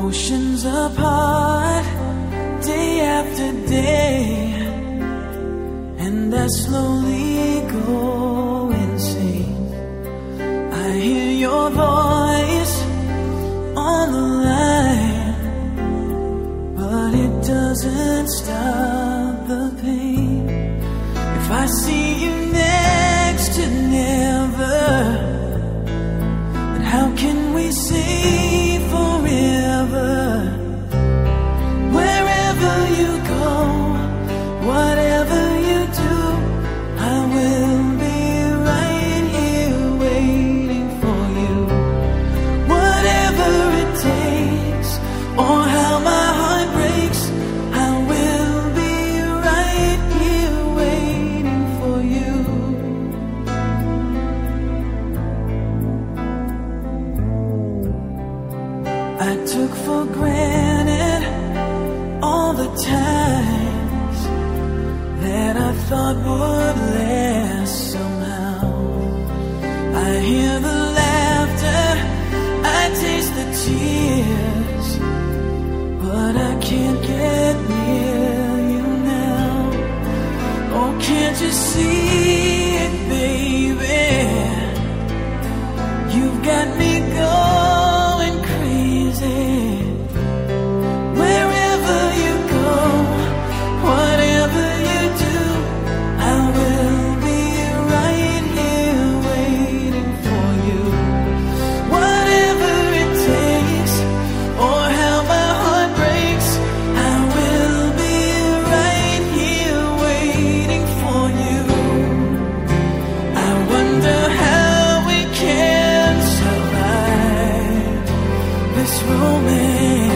Oceans apart, day after day, and I slowly go insane. I hear your voice on the line, but it doesn't stop the pain. If I see you next to Neil. I took for granted all the times that I thought would last somehow. I hear the romance